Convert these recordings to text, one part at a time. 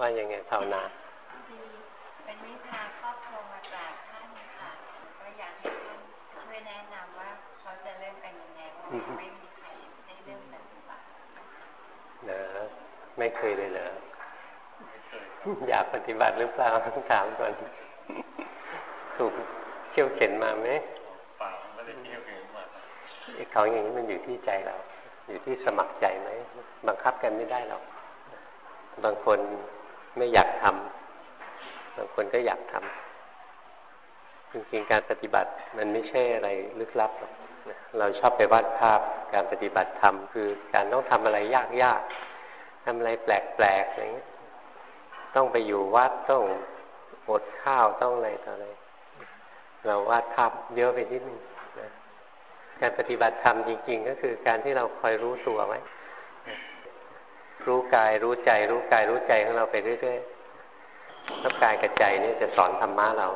ว่ายังไงภาวนาเป็นวิชาครอบครัวมากราบท่านค่ะก็อยากให้ท่านช่วยแนะนำว่าเขาจะเริ่มกันยังไงเพราะไม่มีใครได้เริ่มปฏิบัตินะไม่เคยเลยเหรออยากปฏิบัติหรือเปล่าต้องถามก่อนถูกเขี่ยวเข็นมาไหมเปล่าไม่ได้เขี่ยวเข็นมาของอย่างนี้มันอยู่ที่ใจเรา อยู่ที่สมัครใจไหมบังคับกันไม่ได้หรอกบางคน ไม่อยากทำบางคนก็อยากทำจริงๆการปฏิบัติมันไม่ใช่อะไรลึกลับหรอกเราชอบไปวาดภาพการปฏิบัติธรรมคือการต้องทำอะไรยากๆทำอะไรแปลกๆอะไรเงี้ยต้องไปอยู่วัดต้องอดข้าวต้องอะไรต่ออะไรเราวาดภาพเยอะไปนิดนึงนะการปฏิบัติธรรมจริง ๆ ก็คือการที่เราคอยรู้ตัวไว้ รู้กายรู้ใจ รู้กายรู้ใจของเราไปเรื่อยๆแล้วกายกับใจนี่จะสอนธรรมะเรา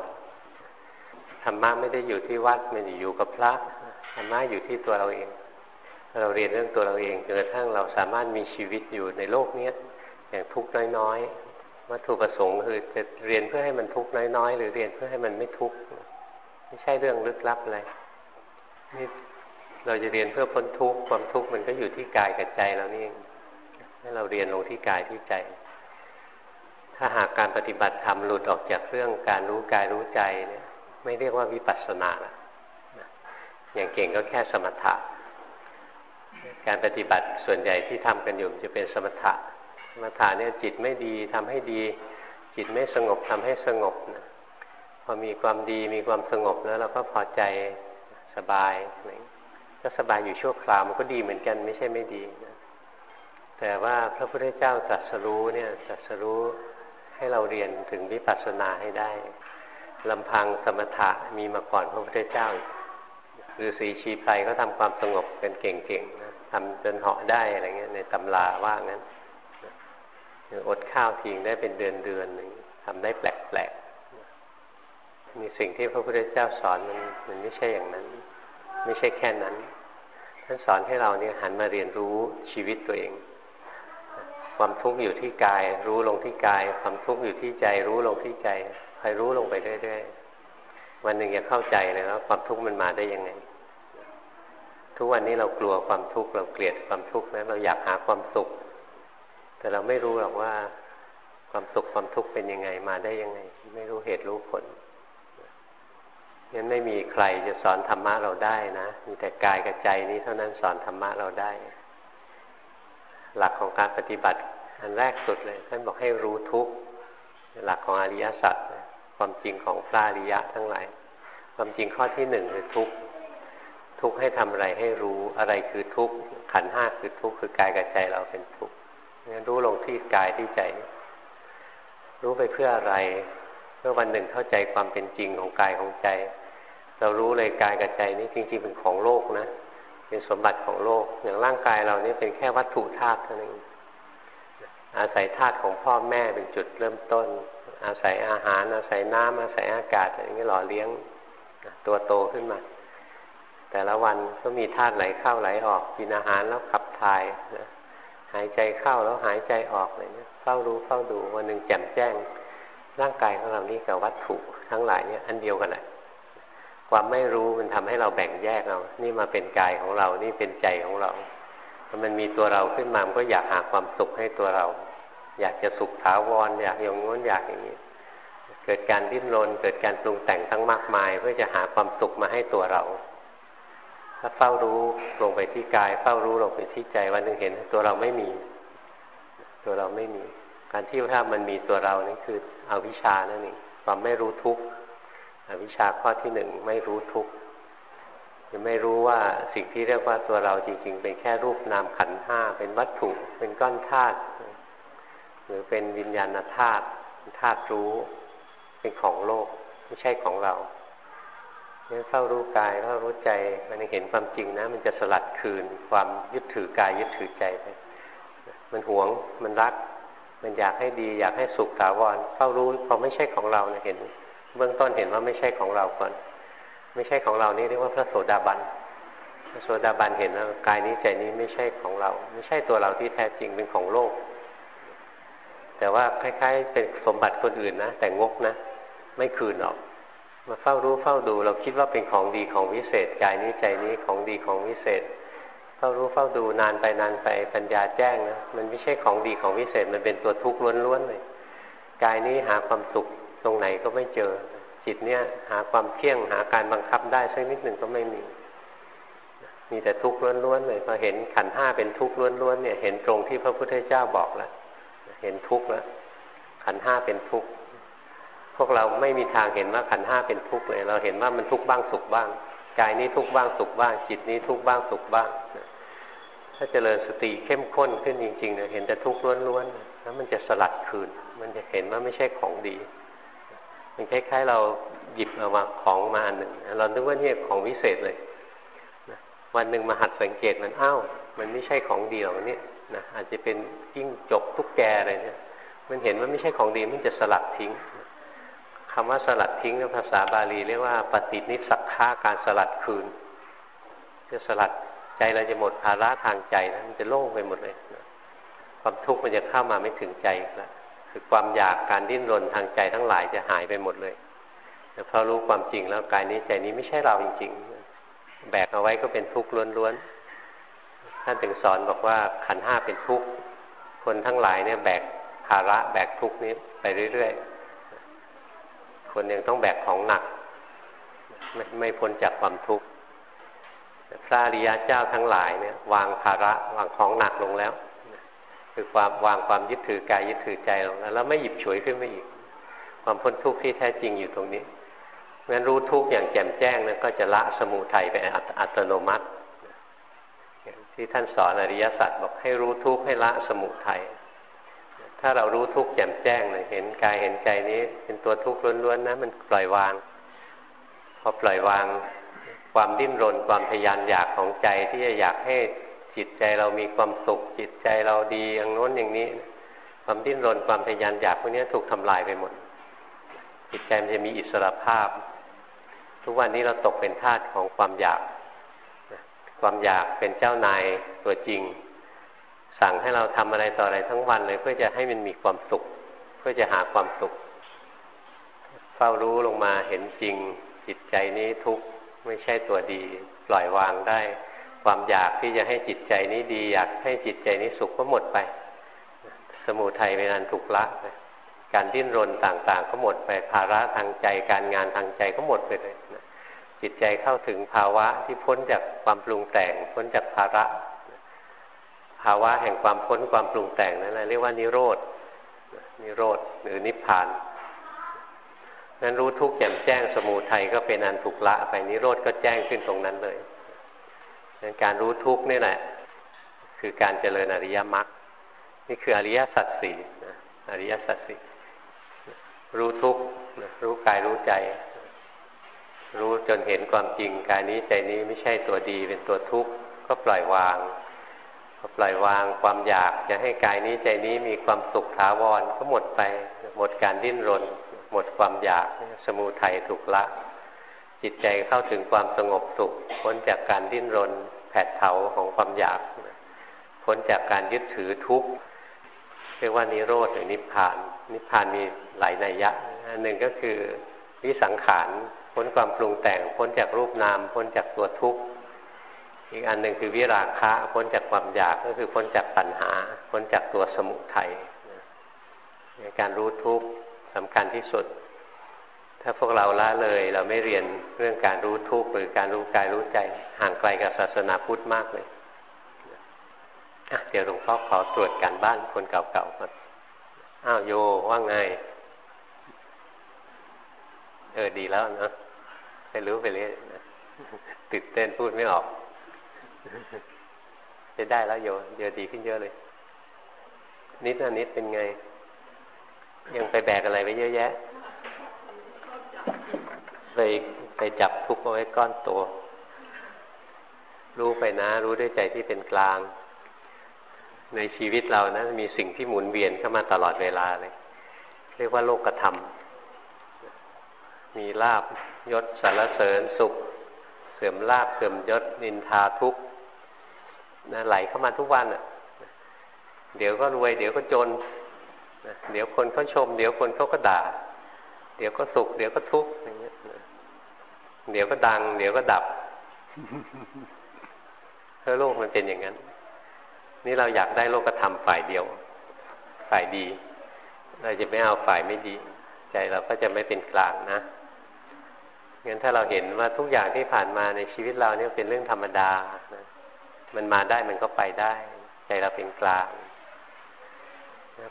ธรรมะไม่ได้อยู่ที่วัดไม่ได้อยู่กับพระธรรมะอยู่ที่ตัวเราเอง เราเรียนเรื่องตัวเราเองจนกระทั่งเราสามารถมีชีวิตอยู่ในโลกนี้อย่างทุกข์น้อยๆวัตถุประสงค์คือจะเรียนเพื่อให้มันทุกข์น้อยๆ หรือเรียนเพื่อให้มันไม่ทุกข์ไม่ใช่เรื่องลึกลับอะไรนี่เราจะเรียนเพื่อพ้นทุกข์ความทุกข์มันก็อยู่ที่กายกับใจเรานี่เอง ให้เราเรียนลงที่กายที่ใจ ถ้าหากการปฏิบัติธรรมหลุดออกจากเรื่องการรู้กายรู้ใจเนี่ย ไม่เรียกว่าวิปัสสนาละอย่างเก่งก็แค่สมถะ การปฏิบัติส่วนใหญ่ที่ทำกันอยู่จะเป็นสมถะ สมถะเนี่ยจิตไม่ดีทำให้ดี จิตไม่สงบทำให้สงบนะพอมีความดีมีความสงบแล้วเราก็พอใจสบายก็สบายอยู่ชั่วคราวมันก็ดีเหมือนกันไม่ใช่ไม่ดีน แต่ว่าพระพุทธเจ้าตรัสรู้เนี่ยตรัสรู้ให้เราเรียนถึงวิปัสสนาให้ได้ลำพังสมถะมีมาก่อนพระพุทธเจ้าหรือสีชีไพรก็ทำความสงบกันเก่งๆนะทำจนเหาะได้อะไรเงี้ยในตำราว่างั้นอดข้าวทิ้งได้เป็นเดือนเดือนหนึ่งทำได้แปลกๆมีสิ่งที่พระพุทธเจ้าสอนมันมันไม่ใช่อย่างนั้น ไม่ใช่แค่นั้นท่านสอนให้เราเนี่ยหันมาเรียนรู้ชีวิตตัวเอง ความทุกข์อยู่ที่กาย รู้ลงที่กาย ความทุกข์อยู่ที่ใจ รู้ลงที่ใจคอยรู้ลงไปเรื่อยๆวันหนึ่งจะเข้าใจเลยว่าความทุกข์มันมาได้ยังไง ทุกวันนี้เรากลัวความทุกข์เราเกลียดความทุกข์นะเราอยากหาความสุข แต่เราไม่รู้หรอกว่า ความสุขความทุกข์เป็นยังไงมาได้ยังไง ไม่รู้เหตุรู้ผลงั้นไม่มีใครจะสอนธรรมะเราได้นะมีแต่กายกับใจนี้เท่านั้นสอนธรรมะเราได้ หลักของการปฏิบัติอันแรกสุดเลยท่านบอกให้รู้ทุกหลักของอริยสัจความจริงของพระอริยะทั้งหลาย ความจริงข้อที่หนึ่งคือทุกทุกให้ทำอะไรให้รู้อะไรคือทุกขันห้าคือทุกคือกายกับใจเราเป็นทุกงั้นรู้ลงที่กายที่ใจ รู้ไปเพื่ออะไร เพื่อวันหนึ่งเข้าใจความเป็นจริงของกายของใจ เรารู้เลยกายกับใจนี่จริงๆเป็นของโลกนะ เป็นสมบัติของโลก อย่างร่างกายเรานี่เป็นแค่วัตถุธาตุเท่านั้นอาศัยธาตุของพ่อแม่เป็นจุดเริ่มต้น อาศัยอาหาร อาศัยน้ำอาศัยอากาศอย่างนี้หล่อเลี้ยงตัวโตขึ้นมา แต่ละวันก็มีธาตุไหลเข้าไหลออกกินอาหารแล้วขับถ่ายนะหายใจเข้าแล้วหายใจออกอะไรเนี่ยเฝ้ารู้เฝ้าดูวันหนึ่งแจ่มแจ้ง ร่างกายของเรานี่กับวัตถุทั้งหลายเนี่ยอันเดียวกันแหละ ความไม่รู้มันทำให้เราแบ่งแยกเรานี่มาเป็นกายของเรา นี่เป็นใจของเราถ้ามันมีตัวเราขึ้นมา มันก็อยากหาความสุขให้ตัวเรา อยากจะสุขถาวรอยากอย่างง้นอยากอย่างนี้ เกิดการดิ้นรน เกิดการปรุงแต่งทั้งมากมาย เพื่อจะหาความสุขมาให้ตัวเรา ถ้าเฝ้ารู้ลงไปที่กาย เฝ้ารู้ลงไปที่ใจ วันหนึ่งเห็นตัวเราไม่มี ตัวเราไม่มี การที่ถ้ามันมีตัวเรานี่คืออวิชชานั่นเองความไม่รู้ทุกข์ อวิชชาข้อที่หนึ่งไม่รู้ทุกข์จะไม่รู้ว่าสิ่งที่เรียกว่าตัวเราจริง ๆ เป็นแค่รูปนามขันห้าเป็นวัตถุ เป็นก้อนธาตุหรือเป็นวิญญาณธาตุธาตุรู้ เป็นของโลกไม่ใช่ของเราเนี่ยเข้ารู้กายเข้ารู้ใจมันเห็นความจริงนะ มันจะสลัดคืนความยึดถือกายยึดถือใจไปมันหวงมันรัก มันอยากให้ดี อยากให้สุขถาวรเข้ารู้พอไม่ใช่ของเราเนะเห็น เบื้องต้นเห็นว่าไม่ใช่ของเราก่อน ไม่ใช่ของเรานี่เรียกว่าพระโสดาบันพระโสดาบันเห็นว่ากายนี้ใจนี้ไม่ใช่ของเรา ไม่ใช่ตัวเราที่แท้จริงเป็นของโลก แต่ว่าคล้ายๆ เป็นสมบัติคนอื่นนะแต่งกนะ ไม่คืนหรอกมาเฝ้ารู้เฝ้าดู เราคิดว่าเป็นของดีของวิเศษกายนี้ใจนี้ของดีของวิเศษเฝ้ารู้เฝ้าดูนานไปนานไปปัญญาแจ้งนะมันไม่ใช่ของดีของวิเศษมันเป็นตัวทุกข์ล้วนๆเลยกายนี้หาความสุข ตรงไหนก็ไม่เจอ จิตเนี่ย หาความเที่ยงหาการบังคับได้สักนิดหนึ่งก็ไม่มี มีแต่ทุกข์ล้วนๆเลยพอเห็นขันห้าเป็นทุกข์ล้วนๆเนี่ย เห็นตรงที่พระพุทธเจ้าบอกแล้วเห็นทุกข์แล้วขันห้าเป็นทุกข์พวกเราไม่มีทางเห็นว่าขันห้าเป็นทุกข์เลย เราเห็นว่ามันทุกข์บ้างสุขบ้างกายนี้ทุกข์บ้างสุขบ้าง จิตนี้ทุกข์บ้างสุขบ้างถ้าเจริญสติเข้มข้นขึ้นจริงๆเนี่ยเห็นแต่ทุกข์ล้วนๆแล้วมันจะสลัดคืน มันจะเห็นว่าไม่ใช่ของดี มันคล้ายๆเราหยิบเอามาของมาอันหนึ่งเราคิดว่านี่ของวิเศษเลยวันหนึ่งมาหัดสังเกตมันอ้าวมันไม่ใช่ของดีหรอกเนี่ยนะอาจจะเป็นยิ่งจกทุกแกอะไรเนี่ยมันเห็นว่าไม่ใช่ของดีมันจะสลัดทิ้งคำว่าสลัดทิ้งในภาษาบาลีเรียกว่าปฏินิสักขาการสลัดคืนจะสลัดใจเราจะหมดภาระทางใจนะมันจะโล่งไปหมดเลยความทุกข์มันจะเข้ามาไม่ถึงใจแล้ว คือความอยากการดิ้นรนทางใจทั้งหลายจะหายไปหมดเลยแต่พอรู้ความจริงแล้วกายนี้ใจนี้ไม่ใช่เราจริง ๆ แบกเอาไว้ก็เป็นทุกข์ล้วนๆท่านถึงสอนบอกว่าขันห้าเป็นทุกข์คนทั้งหลายเนี่ยแบกภาระแบกทุกข์นี้ไปเรื่อยๆ คนยังต้องแบกของหนัก ไม่ไม่พ้นจากความทุกข์พระอริยเจ้าทั้งหลายเนี่ย วางภาระวางของหนักลงแล้ว คือความวางความยึดถือกายยึดถือใจลงแล้วไม่หยิบฉวยขึ้นมาอีก ความพ้นทุกข์ที่แท้จริงอยู่ตรงนี้งั้นรู้ทุกข์อย่างแจ่มแจ้งนั้นก็จะละสมุทัยไปอัตโนมัติที่ท่านสอนอริยสัจบอกให้รู้ทุกข์ให้ละสมุทัยถ้าเรารู้ทุกข์แจ่มแจ้งเลยเห็นกายเห็นใจนี้ เป็นตัวทุกข์ล้วนๆนะมันปล่อยวาง พอปล่อยวาง ความดิ้นรนความทยานอยากของใจที่จะอยากให้ จิตใจเรามีความสุข จิตใจเราดีอย่างโน้นอย่างนี้ ความดิ้นรนความทยานอยากพวกนี้ถูกทำลายไปหมด จิตใจมันจะมีอิสระภาพ ทุกวันนี้เราตกเป็นทาสของความอยาก ความอยากเป็นเจ้านายตัวจริง สั่งให้เราทำอะไรต่ออะไรทั้งวันเลย เพื่อจะให้มันมีความสุข เพื่อจะหาความสุข เฝ้ารู้ลงมาเห็นจริง จิตใจนี้ทุกข์ไม่ใช่ตัวดี ปล่อยวางได้ ความอยากที่จะให้จิตใจนี้ดี อยากให้จิตใจนี้สุขก็หมดไป สมุทัยเป็นอันถูกละไปการดิ้นรนต่างๆ ก็หมดไปภาระทางใจการงานทางใจก็หมดไปเลยจิตใจเข้าถึงภาวะที่พ้นจากความปรุงแต่ง พ้นจากภาระ ภาวะแห่งความพ้นความปรุงแต่งนั่นแหละเรียกว่านิโรธนิโรธหรือนิพพานนั้นรู้ทุกข์แจ่มแจ้งสมูทัยก็เป็นอันถูกละไปนิโรธก็แจ้งขึ้นตรงนั้นเลย การรู้ทุกข์นี่แหละ คือการเจริญอริยมรรคนี่คืออริยสัจสี่อริยสัจสี่รู้ทุกข์รู้กายรู้ใจ รู้จนเห็นความจริงกายนี้ใจนี้ไม่ใช่ตัวดีเป็นตัวทุกข์ก็ปล่อยวางพอปล่อยวางความอยากจะให้กายนี้ใจนี้มีความสุขถาวรก็หมดไป หมดการดิ้นรน หมดความอยากสมูทัยถูกละ จิตใจเข้าถึงความสงบสุขพ้นจากการดิ้นรน ผดเผาของความอยากพ้นจากการยึดถือทุกข์เรียกว่านิโรธหรือนิพพาน นิพพานมีหลายนัยยะอันหนึ่งก็คือวิสังขารพ้นความปรุงแต่ง พ้นจากรูปนาม พ้นจากตัวทุกข์อีกอันหนึ่งคือวิราคะ พ้นจากความอยากก็คือพ้นจากปัญหา พ้นจากตัวสมุทัยการรู้ทุกข์สำคัญที่สุด ถ้าพวกเราละเลย เราไม่เรียนเรื่องการรู้ทุกข์หรือการรู้กายรู้ใจห่างไกลกับศาสนาพุทธมากเลยเดี๋ยวหลวงพ่อขอตรวจการบ้านคนเก่าๆก่อนอ้าวโยว่าไง เออดีแล้วนะไปรู้ไปเรื่อยตื่นเต้นพูดไม่ออกจะได้แล้วโยเดี๋ยวดีขึ้นเยอะเลย นิดนะนิดเป็นไง ยังไปแบกอะไรไว้เยอะแยะ ไปไปจับทุกข์เอาไว้ก้อนโต รู้ไปนะ รู้ด้วยใจที่เป็นกลาง ในชีวิตเรานะ มีสิ่งที่หมุนเวียนเข้ามาตลอดเวลาเลย เรียกว่าโลกธรรม มีลาบยศสารเสริญสุข เสื่อมลาบเสื่อมยศนินทาทุกข์นะไหลเข้ามาทุกวันอะ เดี๋ยวก็รวย เดี๋ยวก็จนเดี๋ยวคนเขาชม เดี๋ยวคนเขาก็ด่า เดี๋ยวก็สุข เดี๋ยวก็ทุกข์อย่างเงี้ย เดี๋ยวก็ดัง เดี๋ยวก็ดับเพราะโลกมันเป็นอย่างนั้น นี่เราอยากได้โลกธรรมฝ่ายเดียว ฝ่ายดี เราจะไม่เอาฝ่ายไม่ดี ใจเราก็จะไม่เป็นกลางนะงั้นถ้าเราเห็นว่าทุกอย่างที่ผ่านมาในชีวิตเราเนี่ยเป็นเรื่องธรรมดานะมันมาได้มันก็ไปได้ ใจเราเป็นกลาง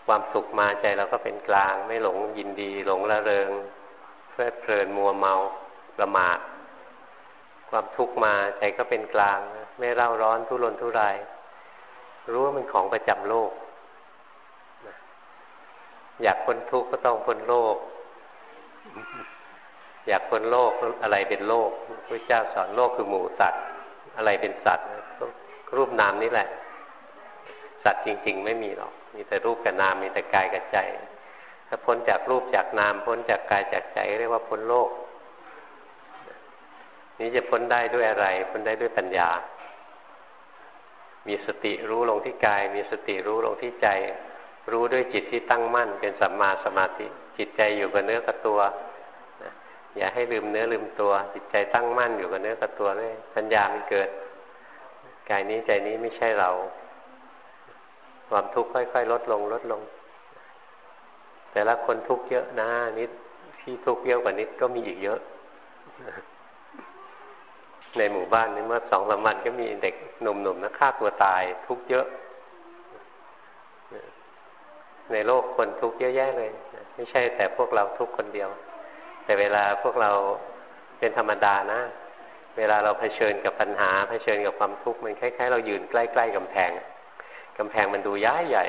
ความสุขมาใจเราก็เป็นกลาง ไม่หลงยินดี หลงละเริงเพลิดเพลินมัวเมา ประมาทความทุกข์มาใจก็เป็นกลาง ไม่เร่าร้อนทุรนทุราย รู้ว่ามันของประจำโลก อยากพ้นทุกข์ก็ต้องพ้นโลก อยากพ้นโลกอะไรเป็นโลกพระเจ้าสอนโลกคือหมูสัตว์ อะไรเป็นสัตว์รูปนามนี่แหละ สัตว์จริง ๆ ไม่มีหรอก มีแต่รูปกับนามมีแต่กายกับใจ ถ้าพ้นจากรูปจากนาม พ้นจากกายจากใจเรียกว่าพ้นโลก นี้จะพ้นได้ด้วยอะไร พ้นได้ด้วยปัญญา มีสติรู้ลงที่กาย มีสติรู้ลงที่ใจ รู้ด้วยจิตที่ตั้งมั่น เป็นสัมมาสมาธิ จิตใจอยู่กับเนื้อกับตัว อย่าให้ลืมเนื้อลืมตัว จิตใจตั้งมั่นอยู่กับเนื้อกับตัวเลยปัญญามันเกิด กายนี้ใจนี้ไม่ใช่เรา ความทุกข์ค่อย ๆ ลดลงลดลง แต่ละคนทุกข์เยอะนะนิดที่ทุกข์เยอะกว่านิดก็มีอีกเยอะ ในหมู่บ้านนี้เมื่อสองสามวันก็มีเด็กหนุ่มๆนะฆ่าตัวตายทุกเยอะ ในโลกคนทุกเยอะแยะเลย ไม่ใช่แต่พวกเราทุกคนเดียว แต่เวลาพวกเราเป็นธรรมดานะ เวลาเราเผชิญกับปัญหาเผชิญกับความทุกข์มันคล้ายๆ เรายืนใกล้ๆกำแพงกำแพงมันดูย้ายใหญ่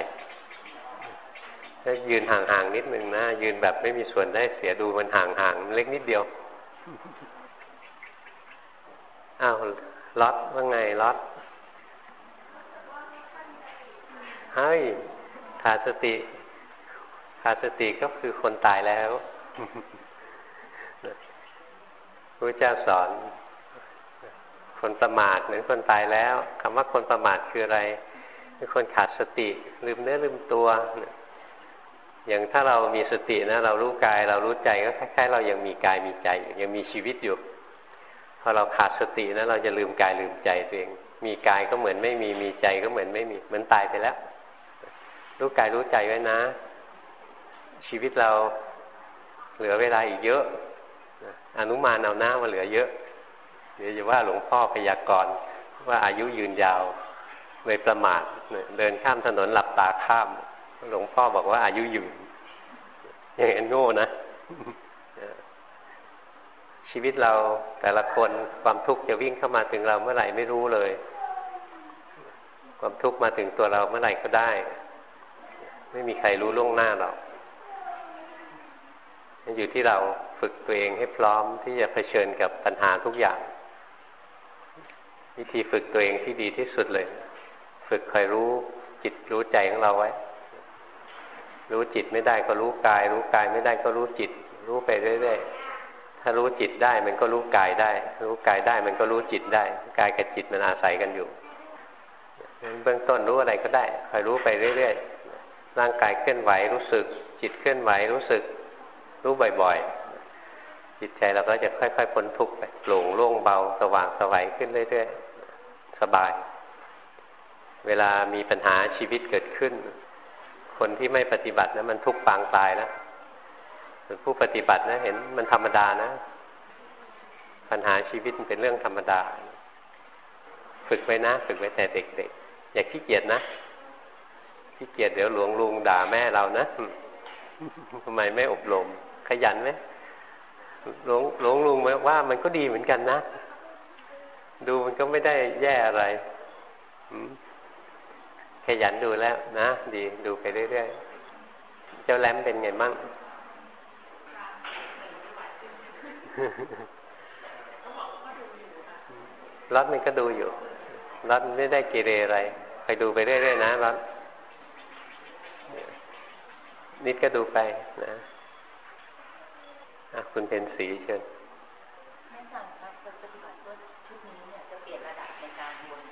ถ้ายืนห่างๆนิดนึงนะยืนแบบไม่มีส่วนได้เสียดูมันห่างๆเล็กนิดเดียว อ้าวล็อตว่าไงล็อตเฮ้ยขาดสติขาดสติก็คือคนตายแล้วพระเจ้าสอน คนประมาทเหมือนคนตายแล้วคำว่าคนประมาทคืออะไรคือคนขาดสติ ลืมเนื้อลืมตัว อย่างถ้าเรามีสตินะ เรารู้กาย เรารู้ใจก็คล้ายๆ เรายังมีกายมีใจ ยังมีชีวิตอยู่ พอเราขาดสตินะเราจะลืมกายลืมใจตัวเอง มีกายก็เหมือนไม่มีมีใจก็เหมือนไม่มีเหมือนตายไปแล้วรู้กายรู้ใจไว้นะ ชีวิตเราเหลือเวลาอีกเยอะอนุมานเอาหน้ามาเหลือเยอะเดี๋ยวจะว่าหลวงพ่อพยากรณ์ว่าอายุยืนยาวเลยประมาทเดินข้ามถนนหลับตาข้าม หลวงพ่อบอกว่าอายุยืนอย่างนั้นโง่นะ ชีวิตเราแต่ละคนความทุกข์จะวิ่งเข้ามาถึงเราเมื่อไหร่ไม่รู้เลย ความทุกข์มาถึงตัวเราเมื่อไหร่ก็ได้ ไม่มีใครรู้ล่วงหน้าหรอกอยู่ที่เราฝึกตัวเองให้พร้อมที่จะเผชิญกับปัญหาทุกอย่าง วิธีฝึกตัวเองที่ดีที่สุดเลย ฝึกคอยรู้จิตรู้ใจของเราไว้ รู้จิตไม่ได้ก็รู้กาย รู้กายไม่ได้ก็รู้จิต รู้ไปเรื่อยๆ ถ้ารู้จิตได้มันก็รู้กายได้ รู้กายได้มันก็รู้จิตได้ กายกับจิตมันอาศัยกันอยู่เบื้องต้นรู้อะไรก็ได้คอยรู้ไปเรื่อยๆ ร่างกายเคลื่อนไหวรู้สึก จิตเคลื่อนไหวรู้สึก รู้บ่อยๆ จิตใจเราก็จะค่อยๆพ้นทุกข์ไปโปร่งโล่งเบาสว่างสวัยขึ้นเรื่อยๆ สบาย เวลามีปัญหาชีวิตเกิดขึ้น คนที่ไม่ปฏิบัตินะมันทุกข์ปางตายนะ ส่วนผู้ปฏิบัตินะเห็นมันธรรมดานะ ปัญหาชีวิตมันเป็นเรื่องธรรมดา ฝึกไว้นะ ฝึกไว้แต่เด็กๆ อย่าขี้เกียจนะขี้เกียจเดี๋ยวหลวงลุงด่าแม่เรานะทำไมไม่อบรมขยันไหมหลวงหลวงลุงว่ามันก็ดีเหมือนกันนะ ดูมันก็ไม่ได้แย่อะไรขยันดูแล้วนะ ดีดูไปเรื่อยๆ เจ้าแรมเป็นไงมั่ง รัดมันก็ดูอยู่ รัดไม่ได้เกเรอะไรไปดูไปเรื่อยๆนะรัดนิดก็ดูไปนะคุณเป็นสีเชิญไม่สั่งครับปฏิบัติว่าชุดนี้เนี่ยจะเปลี่ยนระดับในการวน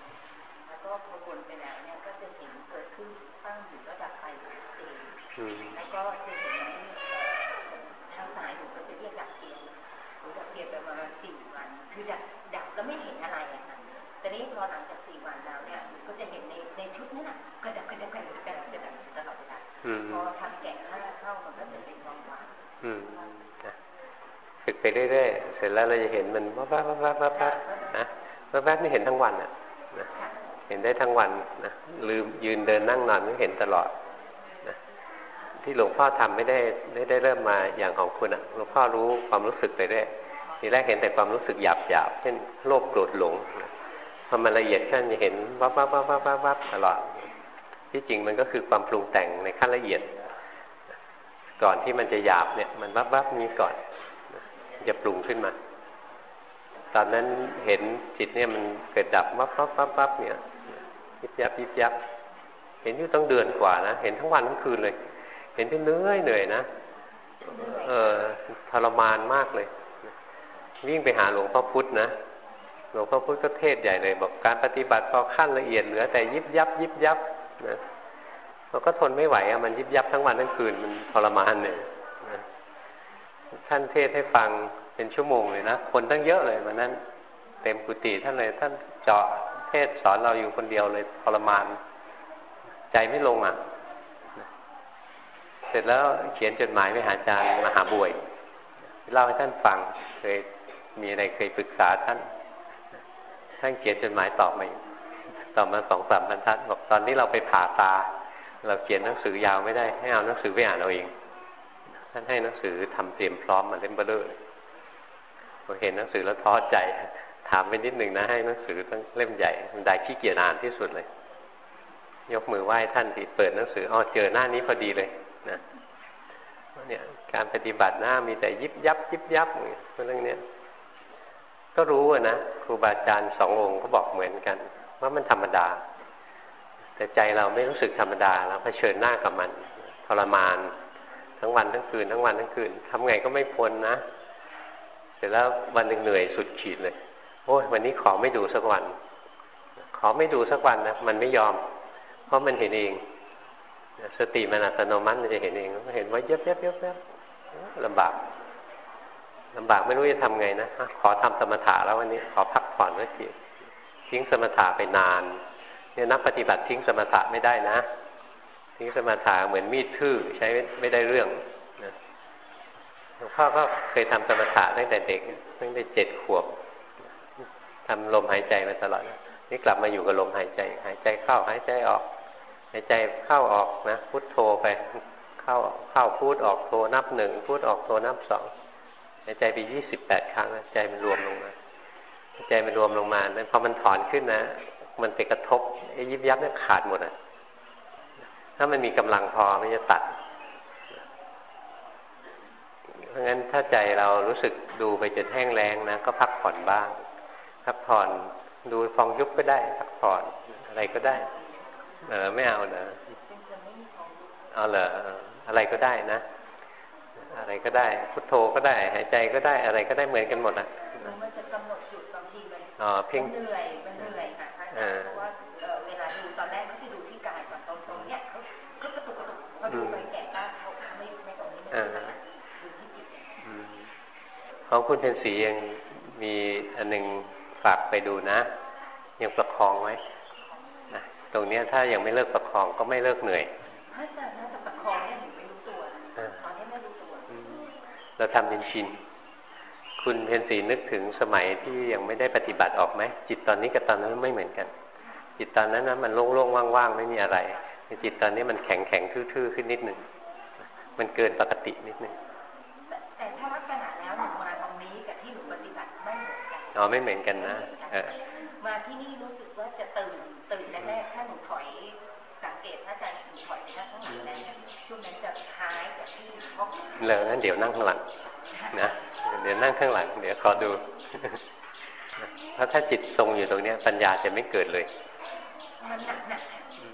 แล้วก็พอวนไปแล้วเนี่ยก็จะเห็นเกิดขึ้นตั้งอยู่ระดับไปเองอืมแล้วก็จะเห็นทางซ้ายหนูก็จะเรียกดับเทียนหนูดับเทียนไปประมาณสี่ วันคือดับดับแล้วไม่เห็นอะไรอะค่ะแต่นี้พอหลังจากสี่วันแล้วเนี่ยหนูก็จะเห็นในในชุดนั้นน่ะก็ดับก็ดับก็ดับก็ดับก็ดับตลอดเวลาอืมพอทำแกะห้าเข้ามันก็จะเป็นวางวางอืมนะฝึกไปเรื่อยๆ เสร็จแล้วเราจะเห็นมันวับวับวับวับวับวับนะวับวับไม่เห็นทั้งวันอะนะค่ะเห็นได้ทั้งวันนะลืมยืนเดินนั่งนอนก็เห็นตลอดนะที่หลวงพ่อทำไม่ได้ไม่ได้เริ่มมาอย่างของคุณอะหลวงพ่อรู้ความรู้สึกไปเรื่อย ทีแรกเห็นแต่ความรู้สึกหยาบหยาบเช่นโลภโกรธหลงพอมันละเอียดขึ้นจะเห็นวับวับวับวับวับวับตลอดที่จริงมันก็คือความปรุงแต่งในขั้นละเอียด ก่อนที่มันจะหยาบเนี่ย มันวับวับนี้ก่อนจะปรุงขึ้นมา ตอนนั้นเห็นจิตเนี่ยมันเกิดดับวับวับวับวับเนี่ยยิบยับยิบยับเห็นอยู่ตั้งเดือนกว่านะเห็นทั้งวันทั้งคืนเลย เห็นที่เหนื่อยเหนื่อยนะเออทรมานมากเลย วิ่งไปหาหลวงพ่อพุธนะหลวงพ่อพุธก็เทศใหญ่เลย บอกการปฏิบัติพอขั้นละเอียดเหลือแต่ยิบยับ ยิบยับนะเราก็ทนไม่ไหวอะมันยิบยับทั้งวันทั้งคืนมันทรมานเนี่ยนะท่านเทศให้ฟังเป็นชั่วโมงเลยนะคนตั้งเยอะเลยวันนั้น เต็มกุฏิท่านเลย ท่านเจาะเทศสอนเราอยู่คนเดียวเลยทรมาน ใจไม่ลงอะ เสร็จแล้วเขียนจดหมายไปหาอาจารย์มหาบวยเล่าให้ท่านฟังเคย มีอะไรเคยปรึกษาท่าน ท่านเขียนจดหมายตอบมาตอบมาสองสามบรรทัดบอกตอนนี้เราไปผ่าตา เราเขียนหนังสือยาวไม่ได้ให้เอาหนังสือไปอ่านเอาเอง ท่านให้หนังสือทำเตรียมพร้อมมาเล่มเบลอเลยพอเห็นหนังสือแล้วท้อใจ ถามไปนิดหนึ่งนะให้หนังสือตั้งเล่มใหญ่มันได้ขี้เกียจอ่านที่สุดเลย ยกมือไหว้ท่านที่เปิดหนังสืออ๋อเจอหน้านี้พอดีเลยนะเนี่ยการปฏิบัติหน้ามีแต่ยิบยับยิบยับเรื่องเนี้ย ก็รู้อะนะครูบาอาจารย์สององค์ก็บอกเหมือนกัน ว่ามันธรรมดา แต่ใจเราไม่รู้สึกธรรมดาเราเผชิญหน้ากับมันทรมาน ทั้งวันทั้งคืนทั้งวันทั้งคืนทำไงก็ไม่พ้นนะเสร็จแล้ววันหนึ่งเหนื่อยสุดขีดเลยโอ้ยวันนี้ขอไม่ดูสักวัน ขอไม่ดูสักวันนะมันไม่ยอม เพราะมันเห็นเองสติมันอัตโนมัติมันจะเห็นเองมันเห็นว่าเย็บเย็บเย็บเย็บลำบาก ลำบากไม่รู้จะทำไงนะขอทำสมถะแล้ววันนี้ขอพักผ่อนไว้ทีทิ้งสมถะไปนาน เนี่ยนักปฏิบัติทิ้งสมถะไม่ได้นะทิ้งสมถะเหมือนมีดทื่อใช้ไม่ได้เรื่องหลวงพ่อก็เคยทำสมถะตั้งแต่เด็กตั้งแต่เจ็ดขวบทำลมหายใจมาตลอด นี่กลับมาอยู่กับลมหายใจ หายใจเข้าหายใจออกหายใจเข้าออกนะพุทโธไป เข้าเข้าพูดออกโทนับหนึ่งพูดออกโทนับสอง หายใจไปยี่สิบแปดครั้งนะใจมันรวมลงมาใจมันรวมลงมาแล้วพอมันถอนขึ้นนะ มันไปกระทบไอ้ยิบยับเนี่ยขาดหมดอะ ถ้ามันมีกำลังพอมันจะตัด เพราะงั้นถ้าใจเรารู้สึกดูไปจนแห้งแล้งนะก็พักผ่อนบ้าง พักผ่อนดูฟองยุบก็ได้ พักผ่อนอะไรก็ได้ เออไม่เอาเนอะเอาเหรออะไรก็ได้นะ อะไรก็ได้ พุทโธก็ได้ หายใจก็ได้อะไรก็ได้เหมือนกันหมดอะมันจะกำหนดจุดบางทีมันอ๋อเพ่งมันเหนื่อยมันเหนื่อยค่ะเพราะว่าเอ่อเวลาดูตอนแรกเขาจะดูที่กายก่อนตรงตรงเนี้ยเขาก็กระตุกกระตุกพอดูไปแกะบ้างเขาไม่ไม่ตรงนี้ไม่ตรงนี้ดูที่จิตอืมของคุณเพนสียังมีอันหนึงฝากไปดูนะ ยังประคองไว้นะตรงเนี้ยถ้ายังไม่เลิกประคองก็ไม่เลิกเหนื่อยถ้าจะน่าจะประคองเนี่ยหนูไม่รู้ตัว อ่า ตอนนี้ไม่รู้ตัว อืม เราทำเป็นชิน คุณเพนสีนึกถึงสมัยที่ยังไม่ได้ปฏิบัติออกไหมจิตตอนนี้กับตอนนั้นไม่เหมือนกัน จิตตอนนั้นนะมันโล่งๆว่างๆไม่มีอะไรแต่จิตตอนนี้มันแข็งแข็งๆทื่อๆขึ้นนิดหนึ่งมันเกินปกตินิดหนึ่งแต่แต่ถ้าลักษณะแล้วหนูมาตรงนี้กับที่หนูปฏิบัติไม่เหมือนกันอ๋อไม่เหมือนกันนะเออมาที่นี่รู้สึกว่าจะตื่นตื่นแรกๆถ้าหนูถอย เลยงั้นเดี๋ยวนั่งข้างหลังนะเดี๋ยวนั่งข้างหลัง เดี๋ยวขอดูเพราะถ้าจิตทรงอยู่ตรงเนี้ย ปัญญาจะไม่เกิดเลย มันหนักหนัก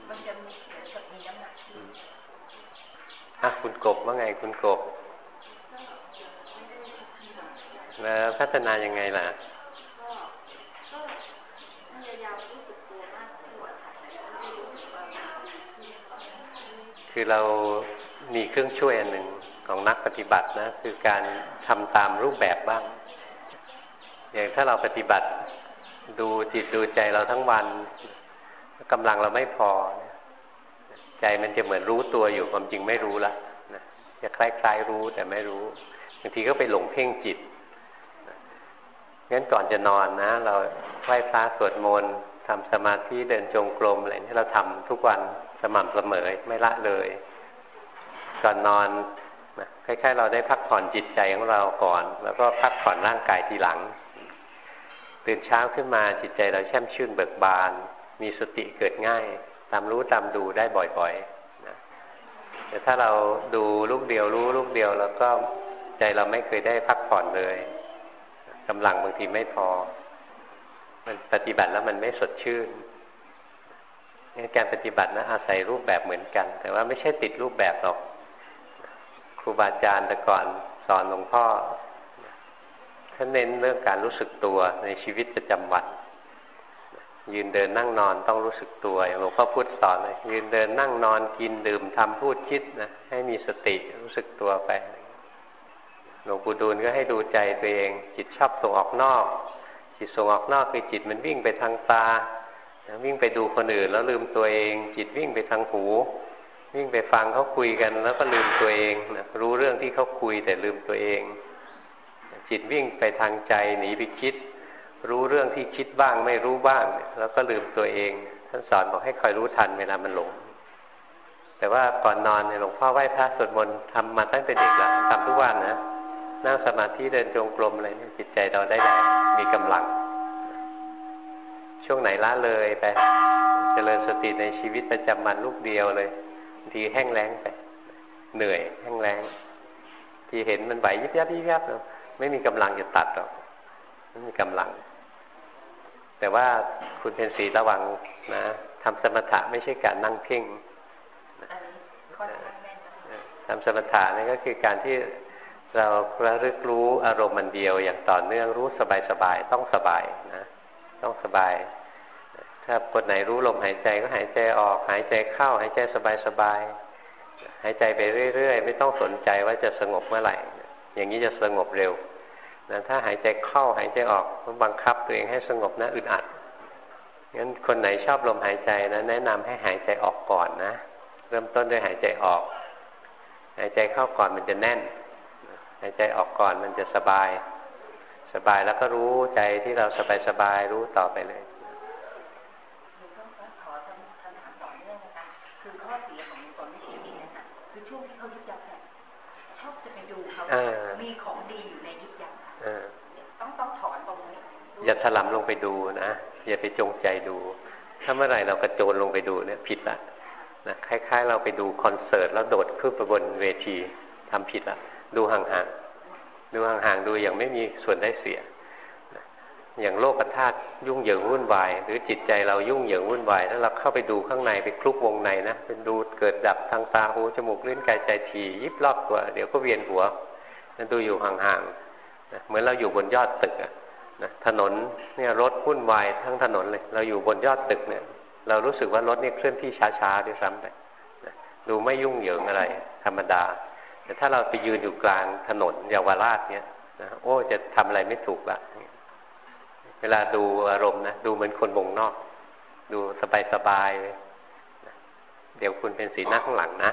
มันจะมีเหมือนกับมีน้ำหนักที่อะคุณกบว่าไงคุณกบแล้วพัฒนายังไงล่ะคือเรามีเครื่องช่วยอันหนึ่ง ของนักปฏิบัตินะคือการทำตามรูปแบบบ้าง อย่างถ้าเราปฏิบัติดูจิตดูใจเราทั้งวันกำลังเราไม่พอ ใจมันจะเหมือนรู้ตัวอยู่ความจริงไม่รู้ละนะจะคล้ายๆรู้แต่ไม่รู้บางทีก็ไปหลงเพ่งจิตงั้นก่อนจะนอนนะ เราไหว้พระสวดมนต์ทำสมาธิเดินจงกรมอะไรที่เราทำทุกวันสม่ำเสมอไม่ละเลย ก่อนนอน นะคล้ายๆ เราได้พักผ่อนจิตใจของเราก่อน แล้วก็พักผ่อนร่างกายทีหลัง ตื่นเช้าขึ้นมาจิตใจเราแช่มชื่นเบิกบาน มีสติเกิดง่าย ตามรู้ตามดูได้บ่อยๆนะแต่ถ้าเราดูลูกเดียวรู้ลูกเดียว แล้วก็ใจเราไม่เคยได้พักผ่อนเลยกำลังบางทีไม่พอ มันปฏิบัติแล้วมันไม่สดชื่นการปฏิบัตินะอาศัยรูปแบบเหมือนกัน แต่ว่าไม่ใช่ติดรูปแบบหรอก รูบาอาจารย์แต่ก่อนสอนหลวงพ่อท่านเน้นเรื่องการรู้สึกตัวในชีวิตประจำวันยืนเดินนั่งนอนต้องรู้สึกตัวอย่างหลวงพ่อพุธสอนเลยยืนเดินนั่งนอนกินดื่มทำพูดคิดนะให้มีสติรู้สึกตัวไปหลวงปู่ดูลก็ให้ดูใจตัวเอง จิตชอบส่งออกนอก จิตส่งออกนอกคือจิตมันวิ่งไปทางตาวิ่งไปดูคนอื่นแล้วลืมตัวเอง จิตวิ่งไปทางหู วิ่งไปฟังเขาคุยกันแล้วก็ลืมตัวเองนะรู้เรื่องที่เขาคุยแต่ลืมตัวเอง จิตวิ่งไปทางใจหนีไปคิด รู้เรื่องที่คิดบ้างไม่รู้บ้าง แล้วก็ลืมตัวเอง ท่านสอนบอกให้คอยรู้ทันเวลามันหลง แต่ว่าก่อนนอนเนี่ยหลวงพ่อไหว้พระสวดมนต์ทำมาตั้งแต่เด็กแล้วทำทุกวันนะนั่งสมาธิเดินจงกรมอะไรนี่จิตใจเราได้แรงมีกำลัง ช่วงไหนละเลยไปเจริญสติในชีวิตประจำวันลูกเดียวเลย ทีแห้งแล้งไป เหนื่อย แห้งแล้ง ที่เห็นมันไหวยิบยับยิบยับไม่มีกำลังจะตัดหรอกไม่มีกำลัง แต่ว่าคุณเพนสีระวังนะทำสมถะไม่ใช่การนั่งเพ่งทำสมถะนี่ก็คือการที่เราระลึกรู้อารมณ์มันเดียวอย่างต่อเนื่องรู้สบายๆต้องสบายนะ ต้องสบาย ถ้าคนไหนรู้ลมหายใจก็หายใจออก หายใจเข้า หายใจสบายๆหายใจไปเรื่อยๆ ไม่ต้องสนใจว่าจะสงบเมื่อไหร่ อย่างนี้จะสงบเร็วนะถ้าหายใจเข้าหายใจออกบังคับตัวเองให้สงบนะอึดอัดงั้นคนไหนชอบลมหายใจนะแนะนำให้หายใจออกก่อนนะเริ่มต้นด้วยหายใจออก หายใจเข้าก่อนมันจะแน่น หายใจออกก่อนมันจะสบาย สบายแล้วก็รู้ใจที่เราสบายสบายรู้ต่อไปเลยขอคำถามต่อเนื่องนะคะคือข้อเสียของคนไม่ใช่ดีนะคะคือช่วงที่เขายึดยับเนี่ยชอบจะไปดูเขา มีของดีอยู่ในยึดยับต้องต้องถอนตรงนี้ อย่าถลำลงไปดูนะ อย่าไปจงใจดู ถ้าเมื่อไหร่เรากระโจนลงไปดูเนี่ยผิดละนะคล้าย ๆ เราไปดูคอนเสิร์ตแล้วโดดขึ้นไปบนเวทีทำผิดละ ดูห่างๆ ดูห่างๆ ดูอย่างไม่มีส่วนได้เสีย อย่างโลกธาตุยุ่งเหยิงวุ่นวาย หรือจิตใจเรายุ่งเหยิงวุ่นวายถ้าเราเข้าไปดูข้างในไปคลุกวงในนะเป็นดูเกิดดับทางตาหูจมูกลิ้นกายใจทียิบรอบตัว เดี๋ยวก็เวียนหัว นั่นดูอยู่ห่างๆนะเหมือนเราอยู่บนยอดตึกอะนะถนนเนี่ยรถวุ่นวายทั้งถนนเลย เราอยู่บนยอดตึกเนี่ย เรารู้สึกว่ารถเนี่ยเคลื่อนที่ช้าๆด้วยซ้ำไปนะดูไม่ยุ่งเหยิงอะไร ธรรมดา แต่ถ้าเราไปยืนอยู่กลางถนนเยาวราชเนี่ยนะโอ้จะทำอะไรไม่ถูกละเวลาดูอารมณ์นะดูเหมือนคนวงนอก ดูสบายสบายเดี๋ยวคุณเป็นสีหน้าข้างหลังนะ